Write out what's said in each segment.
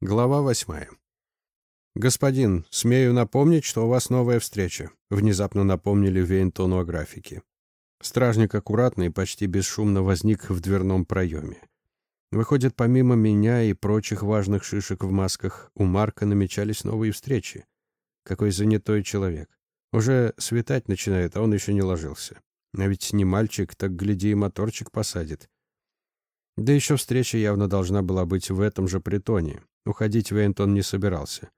Глава восьмая. «Господин, смею напомнить, что у вас новая встреча», — внезапно напомнили Вейнтону о графике. Стражник аккуратно и почти бесшумно возник в дверном проеме. Выходит, помимо меня и прочих важных шишек в масках, у Марка намечались новые встречи. Какой занятой человек. Уже светать начинает, а он еще не ложился. А ведь не мальчик, так гляди и моторчик посадит. Да еще встреча явно должна была быть в этом же притоне. Уходить Вейнтон не собирался.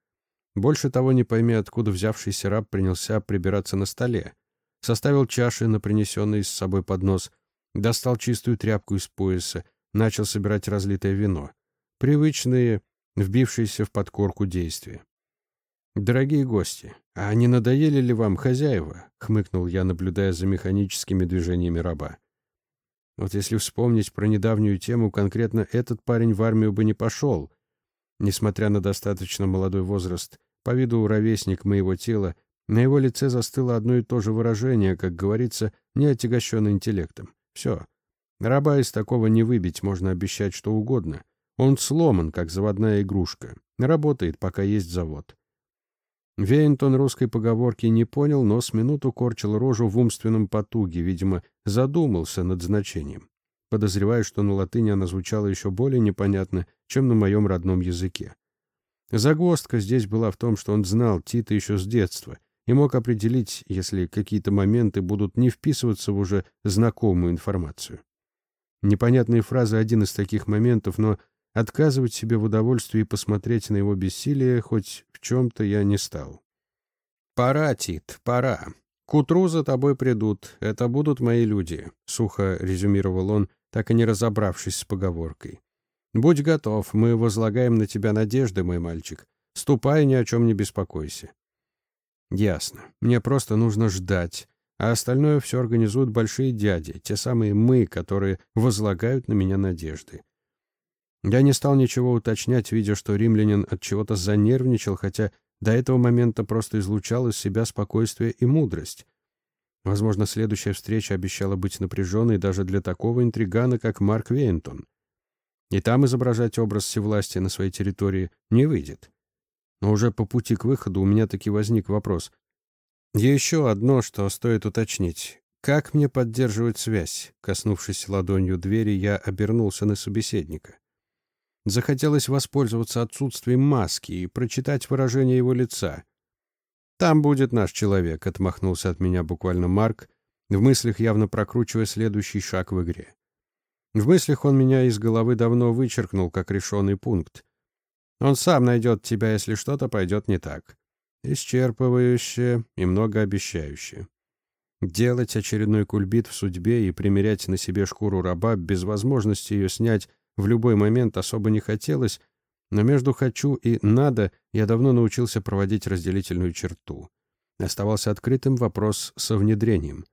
Больше того, не пойми, откуда взявшийся раб принялся прибираться на столе. Составил чаши на принесенный с собой поднос, достал чистую тряпку из пояса, начал собирать разлитое вино. Привычные, вбившиеся в подкорку действия. «Дорогие гости, а не надоели ли вам хозяева?» — хмыкнул я, наблюдая за механическими движениями раба. Вот если вспомнить про недавнюю тему, конкретно этот парень в армию бы не пошел, Несмотря на достаточно молодой возраст, по виду ровесник моего тела, на его лице застыло одно и то же выражение, как говорится, не отягощенный интеллектом. Все. Раба из такого не выбить, можно обещать что угодно. Он сломан, как заводная игрушка. Работает, пока есть завод. Вейнтон русской поговорки не понял, но с минуту корчил рожу в умственном потуге, видимо, задумался над значением. Подозреваю, что на латыни она звучала еще более непонятно, чем на моем родном языке. Загвоздка здесь была в том, что он знал Тита еще с детства и мог определить, если какие-то моменты будут не вписываться в уже знакомую информацию. Непонятные фразы — один из таких моментов, но отказывать себе в удовольствии посмотреть на его бессилие хоть в чем-то я не стал. «Пора, Тит, пора. К утру за тобой придут. Это будут мои люди», — сухо резюмировал он, так и не разобравшись с поговоркой. «Будь готов, мы возлагаем на тебя надежды, мой мальчик. Ступай, ни о чем не беспокойся». «Ясно. Мне просто нужно ждать, а остальное все организуют большие дяди, те самые мы, которые возлагают на меня надежды». Я не стал ничего уточнять, видя, что римлянин от чего-то занервничал, хотя до этого момента просто излучал из себя спокойствие и мудрость. Возможно, следующая встреча обещала быть напряженной даже для такого интригана, как Марк Вейнтон. И там изображать образ всевластия на своей территории не выйдет. Но уже по пути к выходу у меня таки возник вопрос. Еще одно, что стоит уточнить. Как мне поддерживать связь? Коснувшись ладонью двери, я обернулся на собеседника. Захотелось воспользоваться отсутствием маски и прочитать выражение его лица. «Там будет наш человек», — отмахнулся от меня буквально Марк, в мыслях явно прокручивая следующий шаг в игре. В мыслях он меня из головы давно вычеркнул, как решенный пункт. Он сам найдет тебя, если что-то пойдет не так. Исчерпывающе и многообещающе. Делать очередной кульбит в судьбе и примерять на себе шкуру раба без возможности ее снять в любой момент особо не хотелось, но между «хочу» и «надо» я давно научился проводить разделительную черту. Оставался открытым вопрос со внедрением.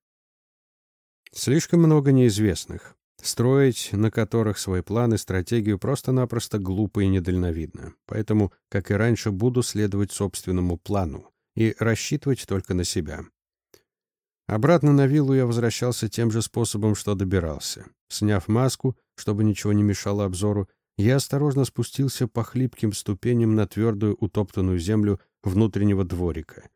Слишком много неизвестных, строить на которых свои планы, стратегию просто-напросто глупо и недальновидно. Поэтому, как и раньше, буду следовать собственному плану и рассчитывать только на себя. Обратно на виллу я возвращался тем же способом, что добирался. Сняв маску, чтобы ничего не мешало обзору, я осторожно спустился по хлипким ступеням на твердую утоптанную землю внутреннего дворика.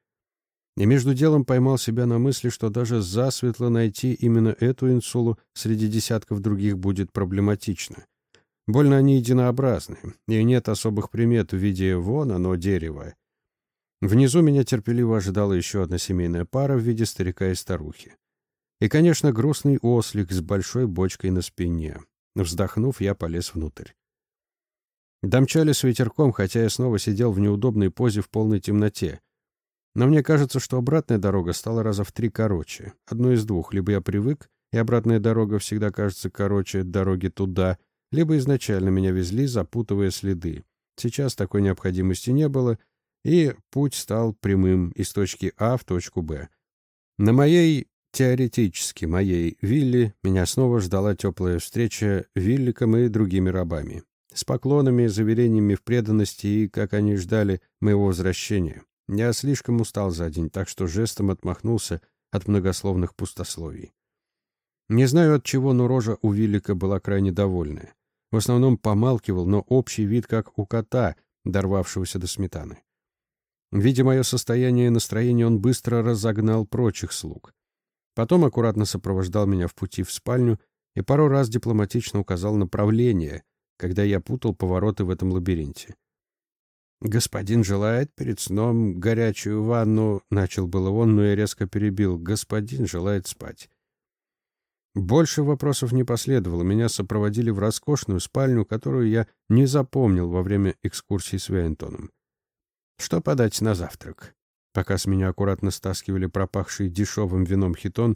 И между делом поймал себя на мысли, что даже засветло найти именно эту инсулу среди десятков других будет проблематично. Больно они единообразны, и нет особых примет в виде вон оно дерева. Внизу меня терпеливо ожидала еще одна семейная пара в виде старика и старухи. И, конечно, грустный ослик с большой бочкой на спине. Вздохнув, я полез внутрь. Домчали с ветерком, хотя я снова сидел в неудобной позе в полной темноте. Но мне кажется, что обратная дорога стала раза в три короче. Одно из двух. Либо я привык, и обратная дорога всегда кажется короче дороги туда, либо изначально меня везли, запутывая следы. Сейчас такой необходимости не было, и путь стал прямым из точки А в точку Б. На моей, теоретически моей вилле, меня снова ждала теплая встреча Вилликом и другими рабами с поклонами, заверениями в преданности и, как они ждали, моего возвращения. Я слишком устал за день, так что жестом отмахнулся от многословных пустословий. Не знаю от чего, но рожа у Виллика была крайне довольная. В основном помалкивал, но общий вид как у кота, дорвавшегося до сметаны. Видя мое состояние и настроение, он быстро разогнал прочих слуг. Потом аккуратно сопровождал меня в пути в спальню и пару раз дипломатично указал направление, когда я путал повороты в этом лабиринте. «Господин желает перед сном горячую ванну», — начал было он, но я резко перебил. «Господин желает спать». Больше вопросов не последовало. Меня сопроводили в роскошную спальню, которую я не запомнил во время экскурсии с Вейнтоном. Что подать на завтрак? Пока с меня аккуратно стаскивали пропахший дешевым вином хитон,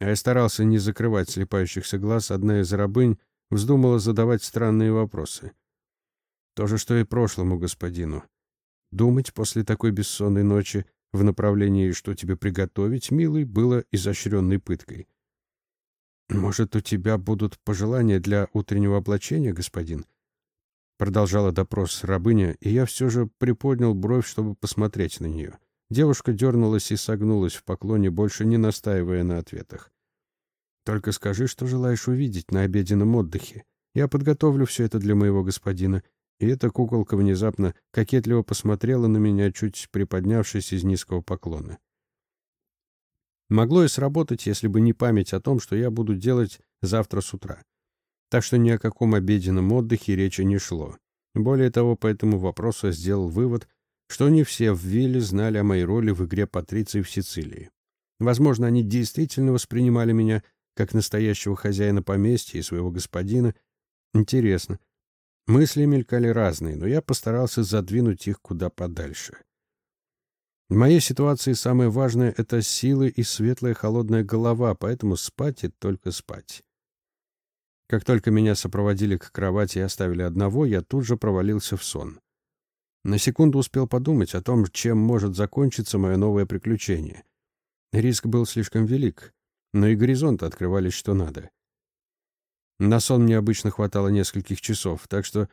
а я старался не закрывать слепающихся глаз, одна из рабынь вздумала задавать странные вопросы. То же, что и прошлому господину. Думать после такой бессонной ночи в направлении, что тебе приготовить, милый, было изощренной пыткой. «Может, у тебя будут пожелания для утреннего облачения, господин?» Продолжала допрос рабыня, и я все же приподнял бровь, чтобы посмотреть на нее. Девушка дернулась и согнулась в поклоне, больше не настаивая на ответах. «Только скажи, что желаешь увидеть на обеденном отдыхе. Я подготовлю все это для моего господина». И эта куколка внезапно кокетливо посмотрела на меня, чуть приподнявшись из низкого поклона. Могло и сработать, если бы не память о том, что я буду делать завтра с утра. Так что ни о каком обеденном отдыхе речи не шло. Более того, по этому вопросу сделал вывод, что не все в Вилле знали о моей роли в игре Патриции в Сицилии. Возможно, они действительно воспринимали меня как настоящего хозяина поместья и своего господина. Интересно. Мысли мелькали разные, но я постарался задвинуть их куда подальше. В моей ситуации самое важное — это силы и светлая холодная голова, поэтому спать и только спать. Как только меня сопроводили к кровати и оставили одного, я тут же провалился в сон. На секунду успел подумать о том, чем может закончиться мое новое приключение. Риск был слишком велик, но и горизонты открывались что надо. На сон мне обычно хватало нескольких часов, так что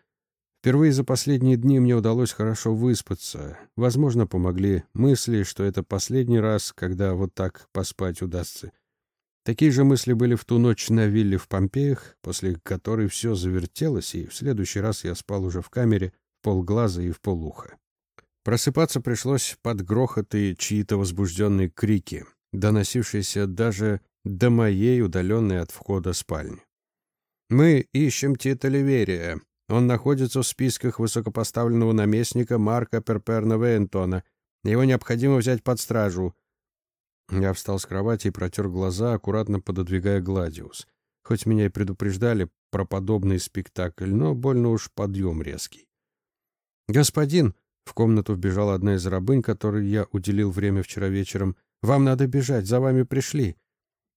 впервые за последние дни мне удалось хорошо выспаться. Возможно, помогли мысли, что это последний раз, когда вот так поспать удастся. Такие же мысли были в ту ночь на вилле в Помпеях, после которой все завертелось, и в следующий раз я спал уже в камере, в полглаза и в полуха. Просыпаться пришлось под грохот и чьи-то возбужденные крики, доносившиеся даже до моей удаленной от входа спальни. «Мы ищем Тита Ливерия. Он находится в списках высокопоставленного наместника Марка Перперна Вейнтона. Его необходимо взять под стражу». Я встал с кровати и протер глаза, аккуратно пододвигая Гладиус. Хоть меня и предупреждали про подобный спектакль, но больно уж подъем резкий. «Господин!» — в комнату вбежала одна из рабынь, которой я уделил время вчера вечером. «Вам надо бежать, за вами пришли!»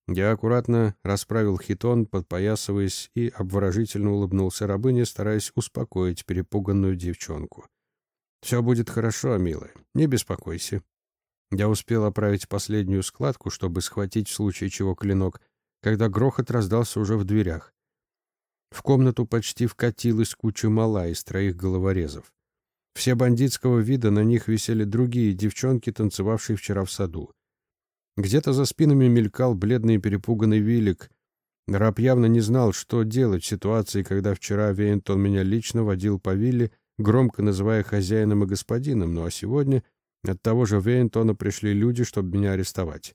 Я аккуратно расправил хитон, подпоясываясь, и обворожительно улыбнулся рабыне, стараясь успокоить перепуганную девчонку. «Все будет хорошо, милая, не беспокойся». Я успел оправить последнюю складку, чтобы схватить в случае чего клинок, когда грохот раздался уже в дверях. В комнату почти вкатилась куча мала из троих головорезов. Все бандитского вида, на них висели другие девчонки, танцевавшие вчера в саду. Где-то за спинами мелькал бледный и перепуганный Вилик. Раб явно не знал, что делать в ситуации, когда вчера Вейнтон меня лично водил по вилле, громко называя хозяином и господином, ну а сегодня от того же Вейнтона пришли люди, чтобы меня арестовать.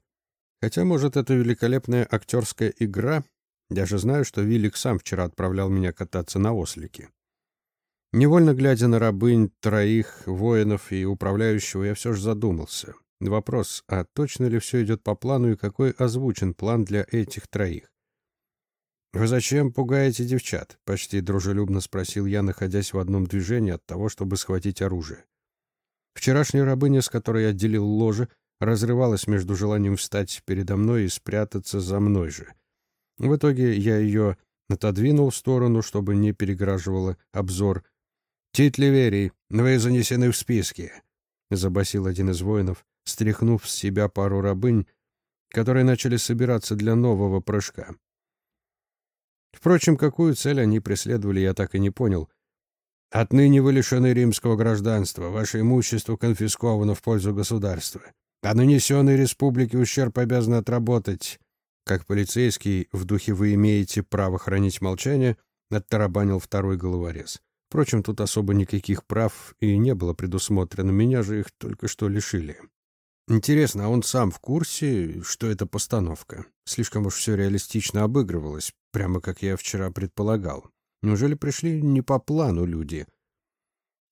Хотя, может, это великолепная актерская игра. Я же знаю, что Вилик сам вчера отправлял меня кататься на ослике. Невольно глядя на рабынь, троих, воинов и управляющего, я все же задумался. Вопрос, а точно ли все идет по плану и какой озвучен план для этих троих? «Вы зачем пугаете девчат?» — почти дружелюбно спросил я, находясь в одном движении от того, чтобы схватить оружие. Вчерашняя рабыня, с которой я отделил ложе, разрывалась между желанием встать передо мной и спрятаться за мной же. В итоге я ее отодвинул в сторону, чтобы не переграживала обзор. «Тит Ливерий, вы занесены в списки», — забасил один из воинов, стряхнув с себя пару рабынь, которые начали собираться для нового прыжка. Впрочем, какую цель они преследовали, я так и не понял. «Отныне вы лишены римского гражданства, ваше имущество конфисковано в пользу государства, а нанесенный республике ущерб обязан отработать. Как полицейский, в духе вы имеете право хранить молчание», — оттарабанил второй головорез. Впрочем, тут особо никаких прав и не было предусмотрено, меня же их только что лишили. Интересно, а он сам в курсе, что это постановка? Слишком уж все реалистично обыгрывалось, прямо как я вчера предполагал. Неужели пришли не по плану люди?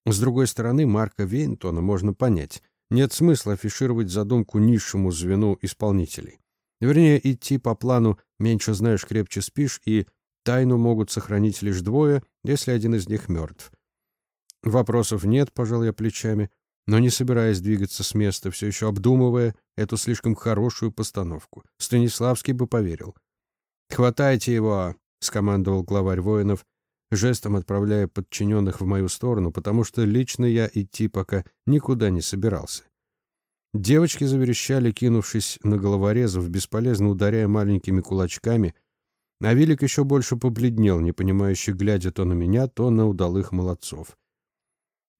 С другой стороны, Марка Вейнтона можно понять. Нет смысла афишировать задумку низшему звену исполнителей. Вернее, идти по плану «меньше знаешь, крепче спишь» и «тайну могут сохранить лишь двое, если один из них мертв». Вопросов нет, пожал я плечами но не собираясь двигаться с места, все еще обдумывая эту слишком хорошую постановку. Станиславский бы поверил. «Хватайте его!» — скомандовал главарь воинов, жестом отправляя подчиненных в мою сторону, потому что лично я идти пока никуда не собирался. Девочки заверещали, кинувшись на головорезов, бесполезно ударяя маленькими кулачками, а Вилик еще больше побледнел, не понимающий, глядя то на меня, то на удалых молодцов.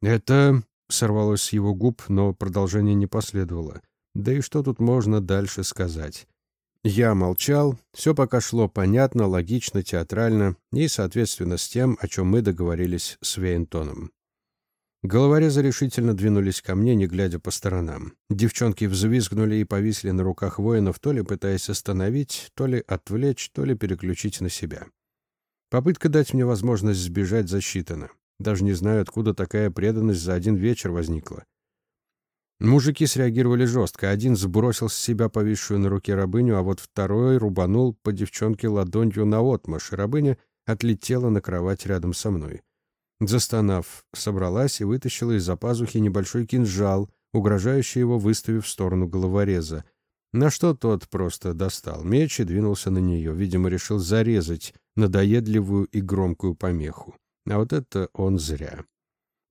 «Это Сорвалось с его губ, но продолжение не последовало. Да и что тут можно дальше сказать? Я молчал, все пока шло понятно, логично, театрально и, соответственно, с тем, о чем мы договорились с Вейнтоном. Головорезы решительно двинулись ко мне, не глядя по сторонам. Девчонки взвизгнули и повисли на руках воинов, то ли пытаясь остановить, то ли отвлечь, то ли переключить на себя. Попытка дать мне возможность сбежать засчитана. Даже не знаю, откуда такая преданность за один вечер возникла. Мужики среагировали жестко. Один сбросил с себя повисшую на руке рабыню, а вот второй рубанул по девчонке ладонью наотмашь, и рабыня отлетела на кровать рядом со мной. Застонав, собралась и вытащила из-за пазухи небольшой кинжал, угрожающий его выставив в сторону головореза. На что тот просто достал меч и двинулся на нее, видимо, решил зарезать надоедливую и громкую помеху. А вот это он зря.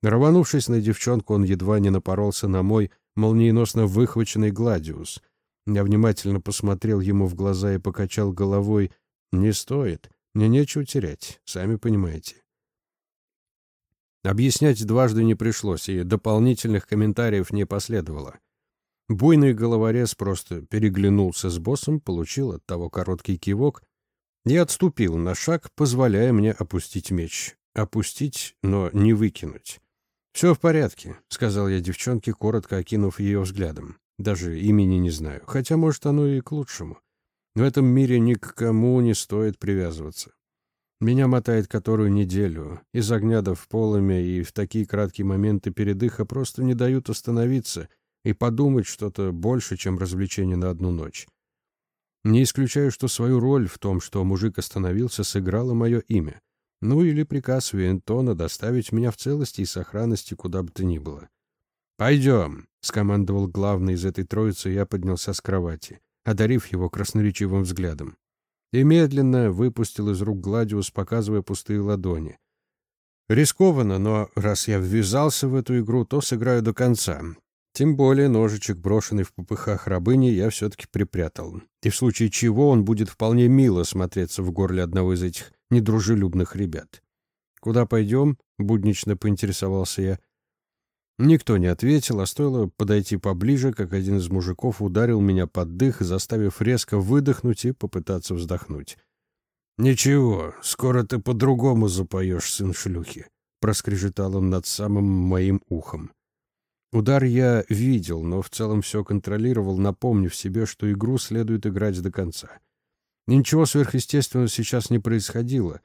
Рванувшись на девчонку, он едва не напоролся на мой молниеносно выхваченный гладиус. Я внимательно посмотрел ему в глаза и покачал головой. «Не стоит. Мне нечего терять, сами понимаете». Объяснять дважды не пришлось, и дополнительных комментариев не последовало. Буйный головорез просто переглянулся с боссом, получил от того короткий кивок и отступил на шаг, позволяя мне опустить меч. Опустить, но не выкинуть. «Все в порядке», — сказал я девчонке, коротко окинув ее взглядом. «Даже имени не знаю, хотя, может, оно и к лучшему. В этом мире ни к кому не стоит привязываться. Меня мотает которую неделю. Из огня до в полымя и в такие краткие моменты передыха просто не дают остановиться и подумать что-то больше, чем развлечение на одну ночь. Не исключаю, что свою роль в том, что мужик остановился, сыграло мое имя. Ну или приказ Виентона доставить меня в целости и сохранности куда бы то ни было. «Пойдем», — скомандовал главный из этой троицы, и я поднялся с кровати, одарив его красноречивым взглядом. И медленно выпустил из рук Гладиус, показывая пустые ладони. Рискованно, но раз я ввязался в эту игру, то сыграю до конца. Тем более ножичек, брошенный в попыхах рабыни, я все-таки припрятал. И в случае чего он будет вполне мило смотреться в горле одного из этих недружелюбных ребят. «Куда пойдем?» — буднично поинтересовался я. Никто не ответил, а стоило подойти поближе, как один из мужиков ударил меня под дых, заставив резко выдохнуть и попытаться вздохнуть. «Ничего, скоро ты по-другому запоешь, сын шлюхи», — проскрежетал он над самым моим ухом. Удар я видел, но в целом все контролировал, напомнив себе, что игру следует играть до конца. Ничего сверхъестественного сейчас не происходило.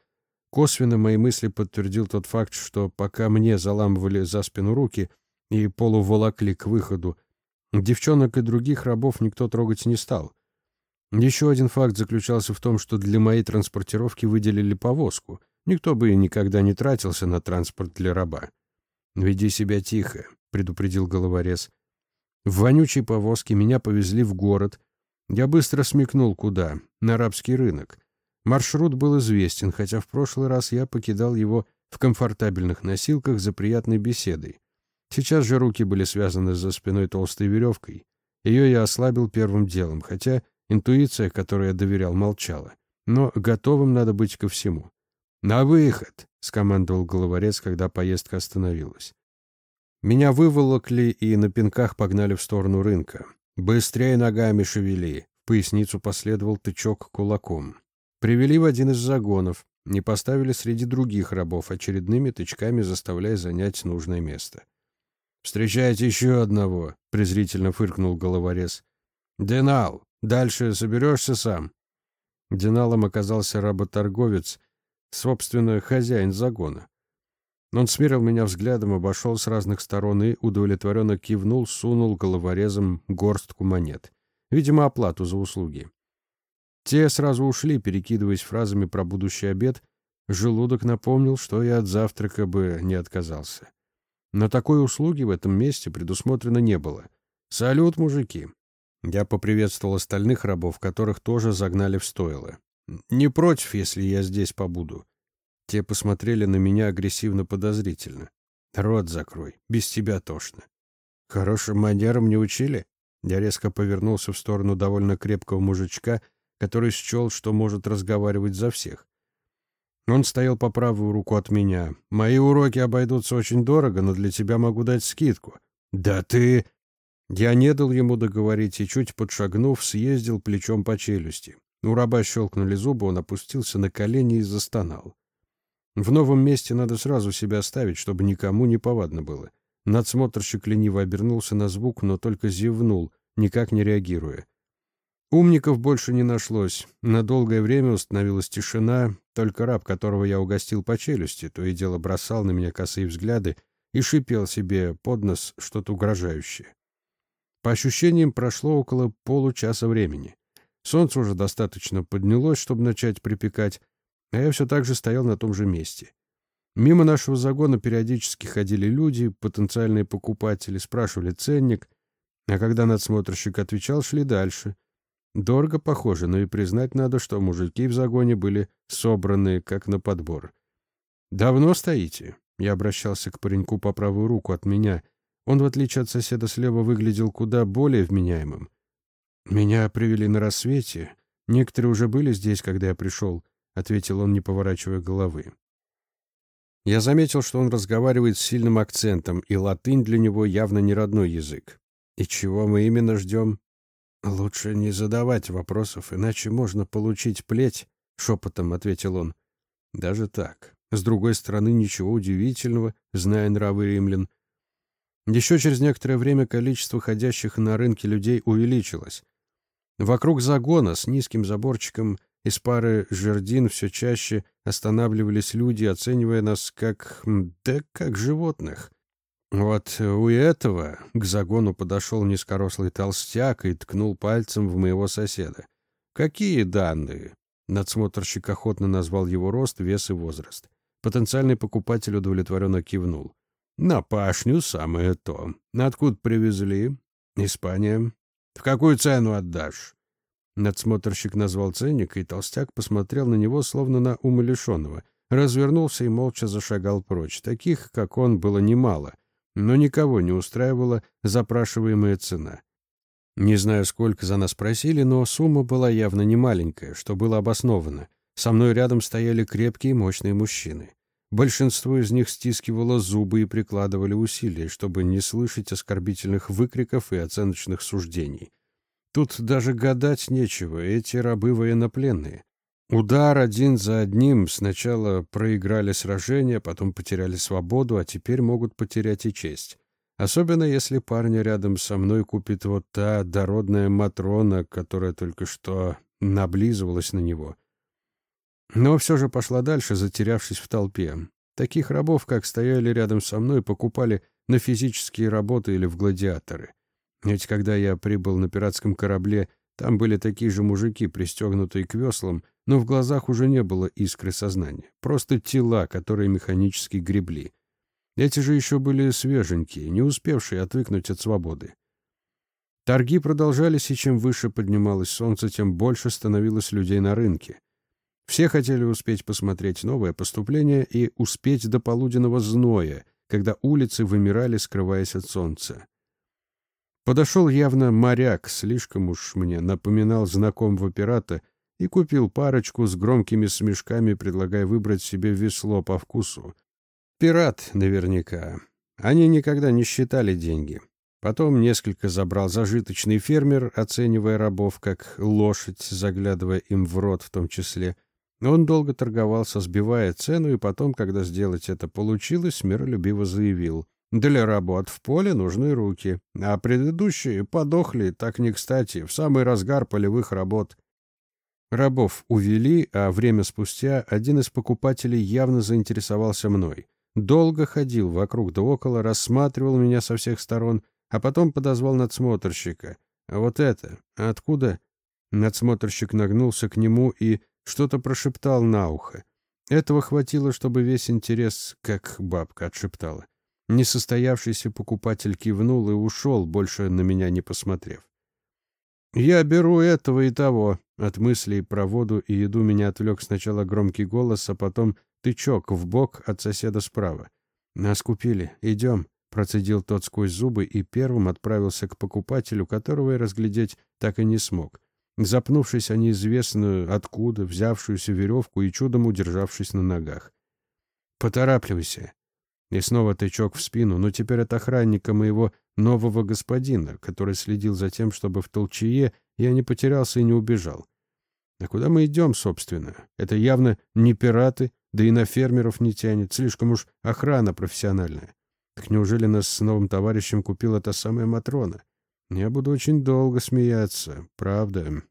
Косвенно мои мысли подтвердил тот факт, что пока мне заламывали за спину руки и полуволокли к выходу, девчонок и других рабов никто трогать не стал. Еще один факт заключался в том, что для моей транспортировки выделили повозку. Никто бы никогда не тратился на транспорт для раба. «Веди себя тихо», — предупредил головорез. В вонючей повозке меня повезли в город — я быстро смекнул, куда. На арабский рынок. Маршрут был известен, хотя в прошлый раз я покидал его в комфортабельных носилках за приятной беседой. Сейчас же руки были связаны за спиной толстой веревкой. Ее я ослабил первым делом, хотя интуиция, которой я доверял, молчала. Но готовым надо быть ко всему. «На выход!» — скомандовал головорез, когда поездка остановилась. Меня выволокли и на пинках погнали в сторону рынка. «Быстрее ногами шевели!» В поясницу последовал тычок кулаком. Привели в один из загонов. не поставили среди других рабов, очередными тычками заставляя занять нужное место. «Встречайте еще одного», — презрительно фыркнул головорез. «Денал, дальше соберешься сам». Деналом оказался работорговец, собственно, хозяин загона. Он смерил меня взглядом, обошел с разных сторон и удовлетворенно кивнул, сунул головорезом горстку монет. Видимо, оплату за услуги. Те сразу ушли, перекидываясь фразами про будущий обед. Желудок напомнил, что я от завтрака бы не отказался. Но такой услуги в этом месте предусмотрено не было. «Салют, мужики!» Я поприветствовал остальных рабов, которых тоже загнали в стойло. «Не против, если я здесь побуду?» Те посмотрели на меня агрессивно-подозрительно. «Рот закрой, без тебя тошно». «Хорошим манерам не учили?» Я резко повернулся в сторону довольно крепкого мужичка, который счел, что может разговаривать за всех. Он стоял по правую руку от меня. «Мои уроки обойдутся очень дорого, но для тебя могу дать скидку». «Да ты...» Я не дал ему договорить и, чуть подшагнув, съездил плечом по челюсти. У раба щелкнули зубы, он опустился на колени и застонал. В новом месте надо сразу себя оставить, чтобы никому не повадно было. Надсмотрщик лениво обернулся на звук, но только зевнул, никак не реагируя. Умников больше не нашлось. На долгое время установилась тишина, только раб, которого я угостил по челюсти, то и дело бросал на меня косые взгляды и шипел себе под нос что-то угрожающее. По ощущениям, прошло около получаса времени. Солнце уже достаточно поднялось, чтобы начать припекать, а я все так же стоял на том же месте. Мимо нашего загона периодически ходили люди, потенциальные покупатели, спрашивали ценник, а когда надсмотрщик отвечал, шли дальше. Дорого похоже, но и признать надо, что мужики в загоне были собраны, как на подбор. «Давно стоите?» Я обращался к пареньку по правую руку от меня. Он, в отличие от соседа слева, выглядел куда более вменяемым. «Меня привели на рассвете. Некоторые уже были здесь, когда я пришел», — ответил он, не поворачивая головы. Я заметил, что он разговаривает с сильным акцентом, и латынь для него явно не родной язык. И чего мы именно ждем? Лучше не задавать вопросов, иначе можно получить плеть, — шепотом ответил он. Даже так. С другой стороны, ничего удивительного, зная нравы римлян. Еще через некоторое время количество ходящих на рынке людей увеличилось. Вокруг загона с низким заборчиком из пары жердин все чаще останавливались люди, оценивая нас как... да как животных. Вот у этого к загону подошел низкорослый толстяк и ткнул пальцем в моего соседа. «Какие данные?» Надсмотрщик охотно назвал его рост, вес и возраст. Потенциальный покупатель удовлетворенно кивнул. «На пашню самое то. Откуда привезли?» «Испания». «В какую цену отдашь?» Надсмотрщик назвал ценник, и толстяк посмотрел на него, словно на умалишенного. Развернулся и молча зашагал прочь. Таких, как он, было немало, но никого не устраивала запрашиваемая цена. Не знаю, сколько за нас просили, но сумма была явно не маленькая, что было обосновано. Со мной рядом стояли крепкие и мощные мужчины. Большинство из них стискивало зубы и прикладывали усилия, чтобы не слышать оскорбительных выкриков и оценочных суждений. Тут даже гадать нечего, эти рабы военнопленные. Удар один за одним сначала проиграли сражение, потом потеряли свободу, а теперь могут потерять и честь. Особенно если парня рядом со мной купит вот та дородная Матрона, которая только что наблизывалась на него. Но все же пошла дальше, затерявшись в толпе. Таких рабов, как стояли рядом со мной, покупали на физические работы или в гладиаторы. Ведь когда я прибыл на пиратском корабле, там были такие же мужики, пристегнутые к веслам, но в глазах уже не было искры сознания. Просто тела, которые механически гребли. Эти же еще были свеженькие, не успевшие отвыкнуть от свободы. Торги продолжались, и чем выше поднималось солнце, тем больше становилось людей на рынке. Все хотели успеть посмотреть новое поступление и успеть до полуденного зноя, когда улицы вымирали, скрываясь от солнца. Подошел явно моряк, слишком уж мне напоминал знакомого пирата, и купил парочку с громкими смешками, предлагая выбрать себе весло по вкусу. Пират наверняка. Они никогда не считали деньги. Потом несколько забрал зажиточный фермер, оценивая рабов как лошадь, заглядывая им в рот в том числе. Он долго торговался, сбивая цену, и потом, когда сделать это получилось, миролюбиво заявил. «Для работ в поле нужны руки, а предыдущие подохли так не кстати, в самый разгар полевых работ». Рабов увели, а время спустя один из покупателей явно заинтересовался мной. Долго ходил вокруг да около, рассматривал меня со всех сторон, а потом подозвал надсмотрщика. «А вот это? Откуда?» Надсмотрщик нагнулся к нему и что-то прошептал на ухо. Этого хватило, чтобы весь интерес, как бабка отшептала. Несостоявшийся покупатель кивнул и ушел, больше на меня не посмотрев. «Я беру этого и того». От мыслей про воду и еду меня отвлек сначала громкий голос, а потом тычок в бок от соседа справа. «Нас купили. Идем», — процедил тот сквозь зубы и первым отправился к покупателю, которого я разглядеть так и не смог запнувшись о неизвестную откуда взявшуюся веревку и чудом удержавшись на ногах. «Поторапливайся!» И снова тычок в спину, но теперь от охранника моего нового господина, который следил за тем, чтобы в толчее я не потерялся и не убежал. А куда мы идем, собственно? Это явно не пираты, да и на фермеров не тянет, слишком уж охрана профессиональная. Так неужели нас с новым товарищем купила та самая Матрона? Я буду очень долго смеяться, правда.